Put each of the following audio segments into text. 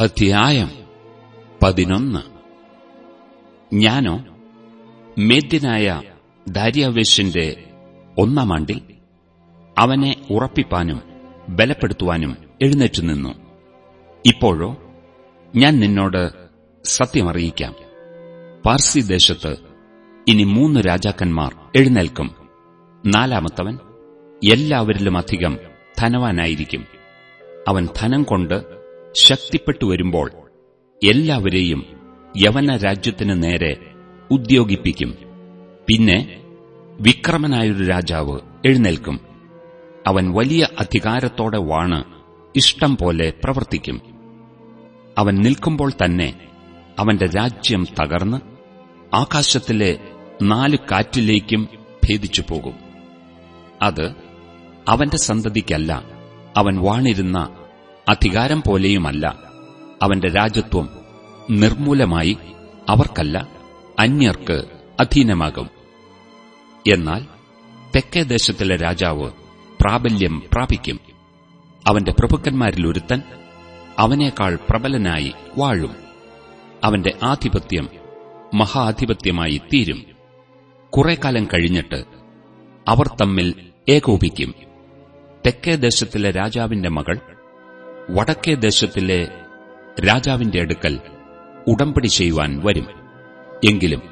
അധ്യായം പതിനൊന്ന്. ഞാനോ മേദ്യനായ ദാര്യാവേശിന്റെ ഒന്നാം ആണ്ടിൽ അവനെ ഉറപ്പിപ്പാനും ബലപ്പെടുത്തുവാനും എഴുന്നേറ്റു നിന്നു. ഇപ്പോഴോ ഞാൻ നിന്നോട് സത്യമറിയിക്കാം. പാർസി ദേശത്ത് ഇനി മൂന്ന് രാജാക്കന്മാർ എഴുന്നേൽക്കും. നാലാമത്തവൻ എല്ലാവരിലും അധികം ധനവാനായിരിക്കും. അവൻ ധനം കൊണ്ട് ശക്തിപ്പെട്ടു വരുമ്പോൾ എല്ലാവരെയും യവന രാജ്യത്തിനു നേരെ ഉദ്യോഗിപ്പിക്കും. പിന്നെ വിക്രമനായൊരു രാജാവ് എഴുന്നേൽക്കും. അവൻ വലിയ അധികാരത്തോടെ വാണ് ഇഷ്ടം പോലെ പ്രവർത്തിക്കും. അവൻ നിൽക്കുമ്പോൾ തന്നെ അവന്റെ രാജ്യം തകർന്ന് ആകാശത്തിലെ നാല് കാറ്റിലേക്കും ഭേദിച്ചു പോകും. അത് അവന്റെ സന്തതിക്കല്ല അവൻ വാണിരുന്ന അധികാരം പോലെയുമല്ല. അവന്റെ രാജ്യത്വം നിർമൂലമായി അവർക്കല്ല അന്യർക്ക് അധീനമാകും. എന്നാൽ തെക്കേ ദേശത്തിലെ രാജാവ് പ്രാബല്യം പ്രാപിക്കും. അവന്റെ പ്രഭുക്കന്മാരിലൊരുത്തൻ അവനേക്കാൾ പ്രബലനായി വാഴും. അവന്റെ ആധിപത്യം മഹാധിപത്യമായി തീരും. കാലം കഴിഞ്ഞിട്ട് അവർ തമ്മിൽ ഏകോപിക്കും. തെക്കേ ദേശത്തിലെ രാജാവിന്റെ മകൾ വടക്കേ ദേശത്തിലെ രാജാവിന്റെ അടുക്കൽ ഉടമ്പടി ചെയ്യുവാൻ വരും. എങ്കിലും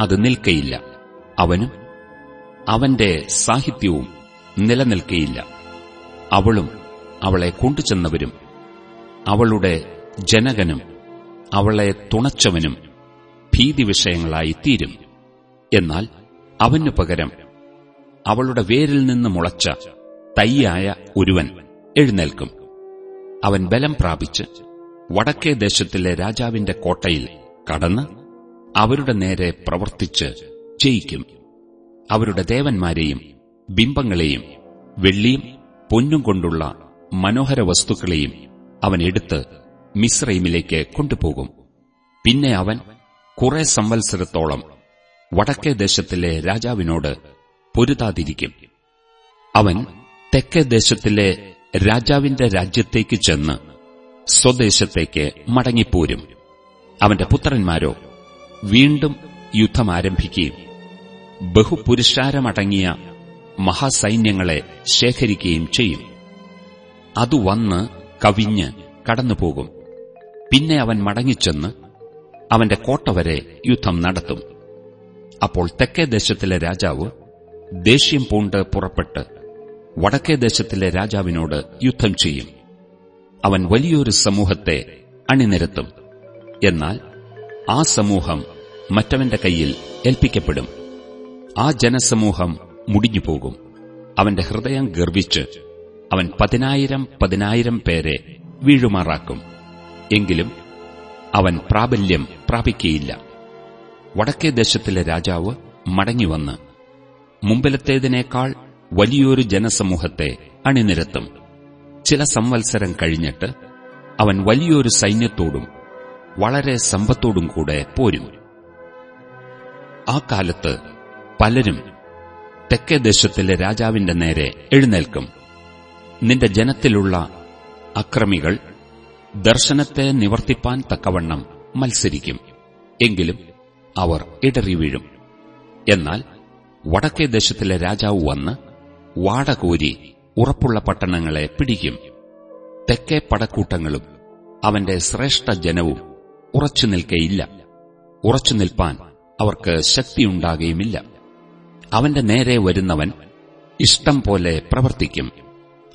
അത് നിൽക്കയില്ല. അവനും അവന്റെ സാഹിത്യവും നിലനിൽക്കയില്ല. അവളും അവളെ കൊണ്ടുചെന്നവരും അവളുടെ ജനകനും അവളെ തുണച്ചവനും ഭീതി വിഷയങ്ങളായി തീരും എന്നാൽ അവനു പകരം അവളുടെ വേരിൽ നിന്ന് മുളച്ച തയ്യായ ഒരുവൻ എഴുന്നേൽക്കും. അവൻ ബലം പ്രാപിച്ച് വടക്കേ ദേശത്തിലെ രാജാവിന്റെ കോട്ടയിൽ കടന്ന് അവരുടെ നേരെ പ്രവർത്തിച്ച് ജയിക്കും. അവരുടെ ദേവന്മാരെയും ബിംബങ്ങളെയും വെള്ളിയും പൊന്നും കൊണ്ടുള്ള മനോഹര വസ്തുക്കളെയും അവൻ എടുത്ത് മിശ്രൈമിലേക്ക് കൊണ്ടുപോകും. പിന്നെ അവൻ കുറെ സംവത്സരത്തോളം വടക്കേ ദേശത്തിലെ രാജാവിനോട് പൊരുതാതിരിക്കും. അവൻ തെക്കേ ദേശത്തിലെ രാജാവിന്റെ രാജ്യത്തേക്ക് ചെന്ന് സ്വദേശത്തേക്ക് മടങ്ങിപ്പോരും. അവന്റെ പുത്രന്മാരോ വീണ്ടും യുദ്ധം ആരംഭിക്കുകയും ബഹുപുരുഷാരമടങ്ങിയ മഹാസൈന്യങ്ങളെ ശേഖരിക്കുകയും ചെയ്യും. അതു വന്ന് കവിഞ്ഞ് കടന്നുപോകും. പിന്നെ അവൻ മടങ്ങിച്ചെന്ന് അവന്റെ കോട്ട വരെ യുദ്ധം നടത്തും. അപ്പോൾ തെക്കേ ദേശത്തിലെ രാജാവ് ദേഷ്യം പൂണ്ട് പുറപ്പെട്ട് വടക്കേ ദേശത്തിലെ രാജാവിനോട് യുദ്ധം ചെയ്യും. അവൻ വലിയൊരു സമൂഹത്തെ അണിനിരത്തും. എന്നാൽ ആ സമൂഹം മറ്റവന്റെ കയ്യിൽ ഏൽപ്പിക്കപ്പെടും. ആ ജനസമൂഹം മുടിഞ്ഞുപോകും. അവന്റെ ഹൃദയം ഗർവിച്ച് അവൻ പതിനായിരം പതിനായിരം പേരെ വീഴുമാറാക്കും. എങ്കിലും അവൻ പ്രാബല്യം പ്രാപിക്കയില്ല. വടക്കേ ദേശത്തിലെ രാജാവ് മടങ്ങിവന്ന് മുമ്പിലത്തേതിനേക്കാൾ വലിയൊരു ജനസമൂഹത്തെ അണിനിരത്തും. ചില സംവത്സരം കഴിഞ്ഞിട്ട് അവൻ വലിയൊരു സൈന്യത്തോടും വളരെ സമ്പത്തോടും കൂടെ പോരും ആ കാലത്ത് പലരും തെക്കേ ദേശത്തിലെ രാജാവിന്റെ നേരെ എഴുന്നേൽക്കും. നിന്റെ ജനത്തിലുള്ള അക്രമികൾ ദർശനത്തെ നിവർത്തിപ്പാൻ തക്കവണ്ണം മത്സരിക്കും. എങ്കിലും അവർ ഇടറി വീഴും എന്നാൽ വടക്കേ ദേശത്തിലെ രാജാവ് വന്ന് വാടകോരി ഉറപ്പുള്ള പട്ടണങ്ങളെ പിടിക്കും. തെക്കേ പടക്കൂട്ടങ്ങളും അവന്റെ ശ്രേഷ്ഠ ജനവും ഉറച്ചു നിൽക്കയില്ല. ഉറച്ചു നിൽപ്പാൻ അവർക്ക് ശക്തിയുണ്ടാകുകയുമില്ല അവന്റെ നേരെ വരുന്നവൻ ഇഷ്ടം പോലെ പ്രവർത്തിക്കും.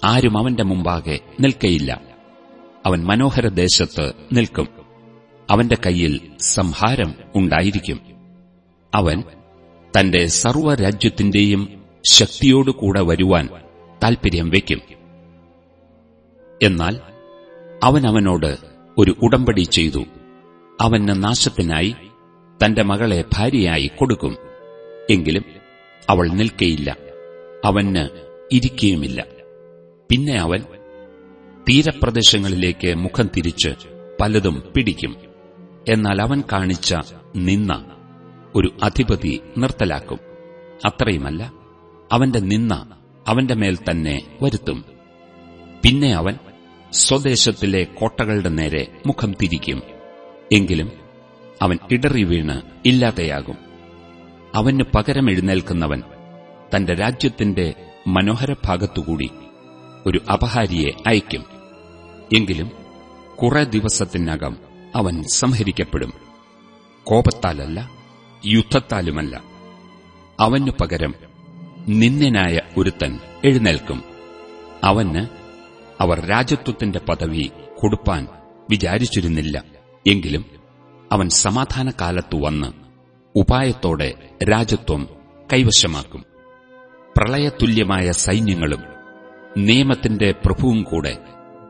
ആരും അവന്റെ മുമ്പാകെ നിൽക്കയില്ല. അവൻ മനോഹര ദേശത്ത് നിൽക്കും. അവന്റെ കയ്യിൽ സംഹാരം ഉണ്ടായിരിക്കും. അവൻ തന്റെ സർവരാജ്യത്തിന്റെയും ശക്തിയോടുകൂടെ വരുവാൻ താൽപര്യം വയ്ക്കും. എന്നാൽ അവൻ അവനോട് ഒരു ഉടമ്പടി ചെയ്തു. അവന് നാശത്തിനായി തന്റെ മകളെ ഭാര്യയായി കൊടുക്കും. എങ്കിലും അവൾ നിൽക്കയില്ല. അവന് ഇരിക്കുകയുമില്ല പിന്നെ അവൻ തീരപ്രദേശങ്ങളിലേക്ക് മുഖം തിരിച്ച് പലതും പിടിക്കും. എന്നാൽ അവൻ കാണിച്ച നിന്ന ഒരു അധിപതി നിർത്തലാക്കും. അത്രയുമല്ല. അവന്റെ നിന്ന അവന്റെ മേൽ തന്നെ വരുത്തും. പിന്നെ അവൻ സ്വദേശത്തിലെ കോട്ടകളുടെ നേരെ മുഖം തിരിക്കും. എങ്കിലും അവൻ ഇടറി വീണ് ഇല്ലാതെയാകും. അവന് പകരം എഴുന്നേൽക്കുന്നവൻ തന്റെ രാജ്യത്തിന്റെ മനോഹര ഭാഗത്തുകൂടി ഒരു അപഹാരിയെ അയക്കും. എങ്കിലും കുറെ ദിവസത്തിനകം അവൻ സംഹരിക്കപ്പെടും. കോപത്താലല്ല യുദ്ധത്താലുമല്ല. അവനു പകരം നിന്ദനായ ഒരുത്തൻ എഴുന്നേൽക്കും. അവന് അവർ രാജ്യത്വത്തിന്റെ പദവി കൊടുപ്പാൻ വിചാരിച്ചിരുന്നില്ല. എങ്കിലും അവൻ സമാധാനകാലത്തു വന്ന് ഉപായത്തോടെ രാജ്യത്വം കൈവശമാക്കും. പ്രളയതുല്യമായ സൈന്യങ്ങളും നിയമത്തിന്റെ പ്രഭുവും കൂടെ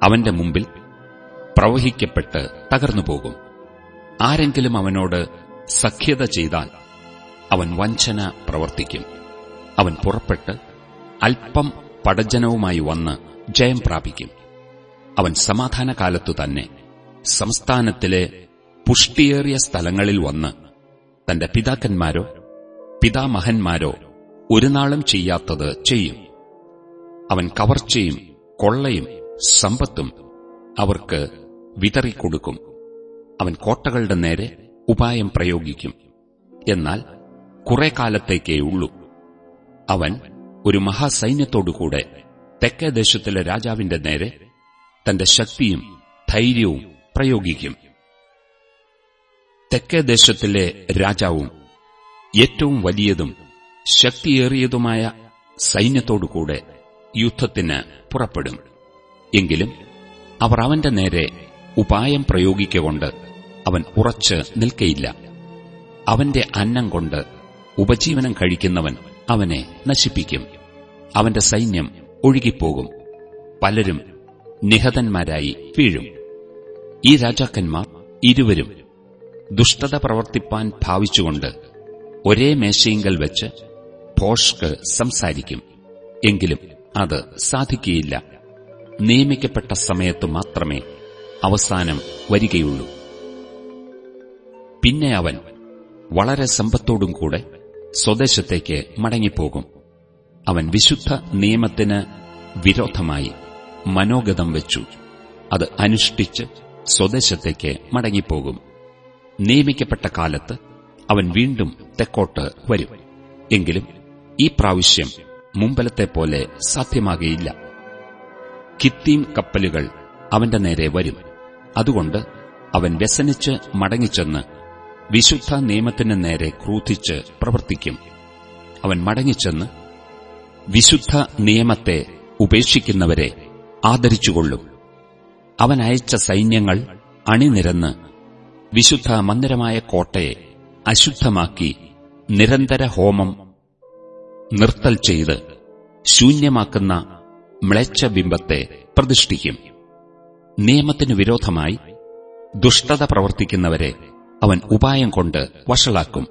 അവന്റെ മുമ്പിൽ പ്രവഹിക്കപ്പെട്ട് തകർന്നുപോകും. ആരെങ്കിലും അവനോട് സഖ്യത ചെയ്താൽ അവൻ വഞ്ചന പ്രവർത്തിക്കും. അവൻ പുറപ്പെട്ട് അല്പം പടജനവുമായി വന്ന് ജയം പ്രാപിക്കും. അവൻ സമാധാനകാലത്തു തന്നെ സംസ്ഥാനത്തിലെ പുഷ്ടിയേറിയ സ്ഥലങ്ങളിൽ വന്ന് തന്റെ പിതാക്കന്മാരോ പിതാമഹന്മാരോ ഒരുനാളും ചെയ്യാത്തത് ചെയ്യും. അവൻ കവർച്ചയും കൊള്ളയും സമ്പത്തും അവർക്ക് വിതറിക്കൊടുക്കും. അവൻ കോട്ടകളുടെ നേരെ ഉപായം പ്രയോഗിക്കും. എന്നാൽ കുറെ കാലത്തേക്കേ ഉള്ളൂ. അവൻ ഒരു മഹാസൈന്യത്തോടുകൂടെ തെക്കേ ദേശത്തിലെ രാജാവിന്റെ നേരെ തന്റെ ശക്തിയും ധൈര്യവും പ്രയോഗിക്കും. തെക്കേ ദേശത്തിലെ രാജാവും ഏറ്റവും വലിയതും ശക്തിയേറിയതുമായ സൈന്യത്തോടുകൂടെ യുദ്ധത്തിന് പുറപ്പെടും. എങ്കിലും അവർ അവന്റെ നേരെ ഉപായം പ്രയോഗിക്കൊണ്ട് അവൻ ഉറച്ച് നിൽക്കയില്ല. അവന്റെ അന്നം കൊണ്ട് ഉപജീവനം കഴിക്കുന്നവൻ അവനെ നശിപ്പിക്കും. അവന്റെ സൈന്യം ഒഴുകിപ്പോകും. പലരും നിഹതന്മാരായി വീഴും. ഈ രാജാക്കന്മാർ ഇരുവരും ദുഷ്ടത പ്രവർത്തിപ്പാൻ ഭാവിച്ചുകൊണ്ട് ഒരേ മേശയിങ്കൽ വെച്ച് ഭോഷ്ക്ക് സംസാരിക്കും. എങ്കിലും അത് സാധിക്കുകയില്ല. നിയമിക്കപ്പെട്ട സമയത്തു മാത്രമേ അവസാനം വരികയുള്ളൂ. പിന്നെ അവൻ വളരെ സമ്പത്തോടും കൂടെ സ്വദേശത്തേക്ക് മടങ്ങിപ്പോകും. അവൻ വിശുദ്ധ നിയമത്തിന് വിരോധമായി മനോഗതം വെച്ചു. അത് അനുഷ്ഠിച്ച് സ്വദേശത്തേക്ക് മടങ്ങിപ്പോകും. നിയമിക്കപ്പെട്ട കാലത്ത് അവൻ വീണ്ടും തെക്കോട്ട് വരും. എങ്കിലും ഈ പ്രാവശ്യം മുമ്പലത്തെ പോലെ സാധ്യമാകയില്ല. കിത്തീം കപ്പലുകൾ അവന്റെ നേരെ വരും. അതുകൊണ്ട് അവൻ വ്യസനിച്ച് മടങ്ങിച്ചെന്ന് വിശുദ്ധ നിയമത്തിന് നേരെ ക്രൂധിച്ച് പ്രവർത്തിക്കും. അവൻ മടങ്ങിച്ചെന്ന് വിശുദ്ധ നിയമത്തെ ഉപേക്ഷിക്കുന്നവരെ ആദരിച്ചുകൊള്ളും. അവൻ അയച്ച സൈന്യങ്ങൾ അണിനിരന്ന് വിശുദ്ധ മന്ദിരമായ കോട്ടയെ അശുദ്ധമാക്കി നിരന്തര ഹോമം നിർത്തൽ ചെയ്ത് ശൂന്യമാക്കുന്ന മ്ലേച്ഛബിംബത്തെ പ്രതിഷ്ഠിക്കും. നിയമത്തിനു വിരോധമായി ദുഷ്ടത പ്രവർത്തിക്കുന്നവരെ അവൻ ഉപായം കൊണ്ട് വഷളാക്കും.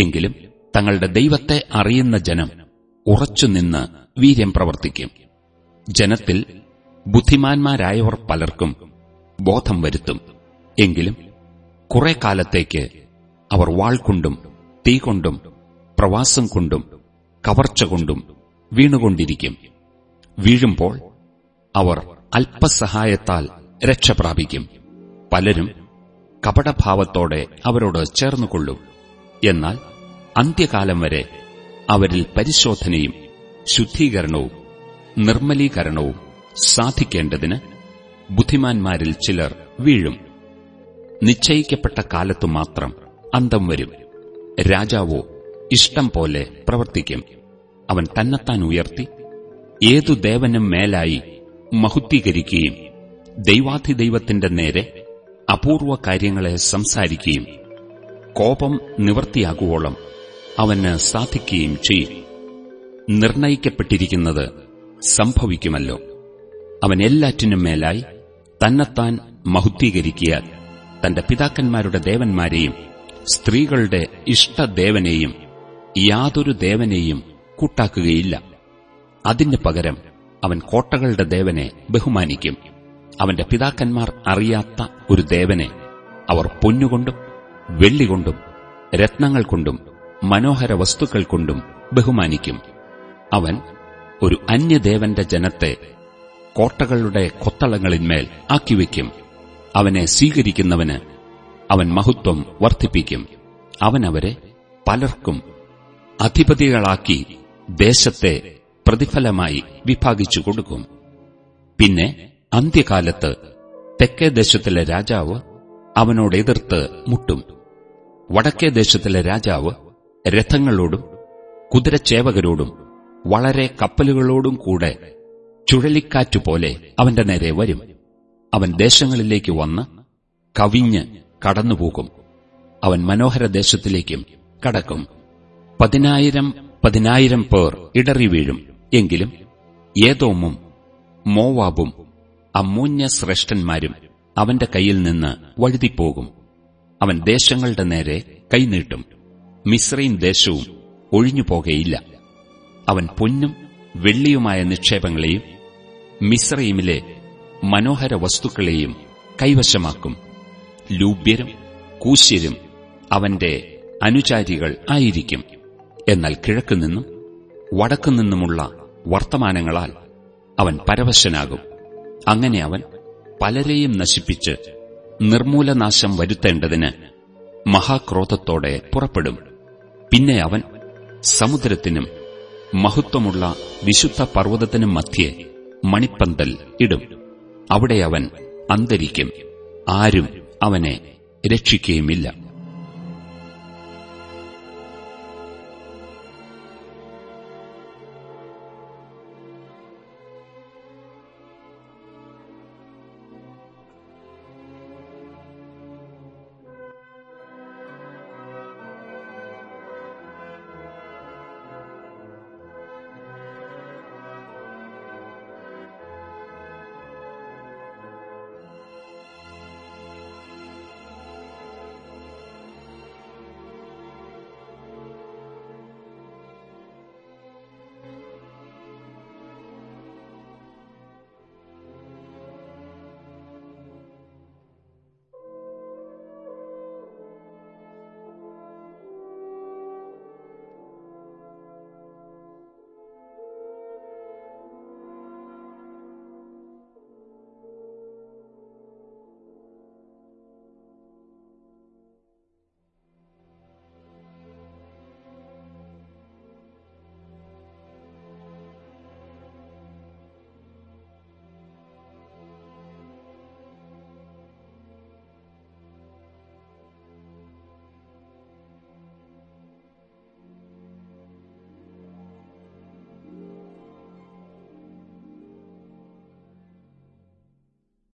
എങ്കിലും തങ്ങളുടെ ദൈവത്തെ അറിയുന്ന ജനം ഉറച്ചുനിന്ന് വീര്യം പ്രവർത്തിക്കും. ജനത്തിൽ ബുദ്ധിമാന്മാരായവർ പലർക്കും ബോധം വരുത്തും. എങ്കിലും കുറെ കാലത്തേക്ക് അവർ വാൾകൊണ്ടും തീ കൊണ്ടും പ്രവാസം കൊണ്ടും കവർച്ച കൊണ്ടും വീണുകൊണ്ടിരിക്കും. വീഴുമ്പോൾ അവർ അല്പസഹായത്താൽ രക്ഷപ്രാപിക്കും. പലരും കപടഭാവത്തോടെ അവരോട് ചേർന്നുകൊള്ളും. എന്നാൽ അന്ത്യകാലം വരെ അവരിൽ പരിശോധനയും ശുദ്ധീകരണവും നിർമ്മലീകരണവും സാധിക്കേണ്ടതിന് ബുദ്ധിമാന്മാരിൽ ചിലർ വീഴും. നിശ്ചയിക്കപ്പെട്ട കാലത്തു മാത്രം അന്തം വരും. രാജാവോ ഇഷ്ടം പോലെ പ്രവർത്തിക്കും. അവൻ തന്നെത്താൻ ഉയർത്തി ഏതു ദേവനും മേലായി മഹുദ്ധീകരിക്കുകയും ദൈവാധിദൈവത്തിന്റെ നേരെ അപൂർവ കാര്യങ്ങളെ സംസാരിക്കുകയും കോപം നിവർത്തിയാകുവോളം അവന് സാധിക്കുകയും ചെയ്യും. നിർണയിക്കപ്പെട്ടിരിക്കുന്നത് സംഭവിക്കുമല്ലോ. അവൻ എല്ലാറ്റിനും മേലായി തന്നെത്താൻ മഹുദ്ധീകരിക്കിയാൽ തന്റെ പിതാക്കന്മാരുടെ ദേവന്മാരെയും സ്ത്രീകളുടെ ഇഷ്ടദേവനെയും യാതൊരു ദേവനെയും കൂട്ടാക്കുകയില്ല. അതിന് പകരം അവൻ കോട്ടകളുടെ ദേവനെ ബഹുമാനിക്കും. അവന്റെ പിതാക്കന്മാർ അറിയാത്ത ഒരു ദേവനെ അവർ പൊന്നുകൊണ്ടും വെള്ളികൊണ്ടും രത്നങ്ങൾ കൊണ്ടും മനോഹര വസ്തുക്കൾ കൊണ്ടും ബഹുമാനിക്കും. അവൻ ഒരു അന്യദേവന്റെ ജനത്തെ കോട്ടകളുടെ കൊത്തളങ്ങളിന്മേൽ ആക്കിവെക്കും. അവനെ സ്വീകരിക്കുന്നവന് അവൻ മഹത്വം വർദ്ധിപ്പിക്കും. അവനവരെ പലർക്കും അധിപതികളാക്കി ദേശത്തെ പ്രതിഫലമായി വിഭാഗിച്ചു കൊടുക്കും പിന്നെ അന്ത്യകാലത്ത് തെക്കേ ദേശത്തിലെ രാജാവ് അവനോട് എതിർത്ത് മുട്ടും. വടക്കേ ദേശത്തിലെ രാജാവ് രഥങ്ങളോടും കുതിരച്ചേവകരോടും വളരെ കപ്പലുകളോടും കൂടെ ചുഴലിക്കാറ്റുപോലെ അവന്റെ നേരെ വരും. അവൻ ദേശങ്ങളിലേക്ക് വന്ന് കവിഞ്ഞ് കടന്നുപോകും. അവൻ മനോഹര ദേശത്തിലേക്കും കടക്കും. പതിനായിരം പതിനായിരം പേർ ഇടറി വീഴും എങ്കിലും ഏതോമും മോവാബും അമ്മൂന്യ ശ്രേഷ്ഠന്മാരും അവന്റെ കയ്യിൽ നിന്ന് വഴുതിപ്പോകും. അവൻ ദേശങ്ങളുടെ നേരെ കൈനീട്ടും മിശ്രയും ദേശവും ഒഴിഞ്ഞുപോകയില്ല അവൻ പൊന്നും വെള്ളിയുമായ നിക്ഷേപങ്ങളെയും മിശ്രയിമിലെ മനോഹര വസ്തുക്കളെയും കൈവശമാക്കും. ലൂബ്യരും കൂശ്യരും അവന്റെ അനുചാരികൾ ആയിരിക്കും. എന്നാൽ കിഴക്കുനിന്നും വടക്കുനിന്നുമുള്ള വർത്തമാനങ്ങളാൽ അവൻ പരവശനാകും. അങ്ങനെ അവൻ പലരെയും നശിപ്പിച്ച് നിർമൂലനാശം വരുത്തേണ്ടതിന് മഹാക്രോധത്തോടെ പുറപ്പെടും. പിന്നെ അവൻ സമുദ്രത്തിനും മഹത്വമുള്ള വിശുദ്ധ പർവതത്തിനും മധ്യേ മണിപ്പന്തൽ ഇടും. അവിടെ അവൻ അന്തരിക്കും. ആരും അവനെ രക്ഷിക്കുകയുമില്ല.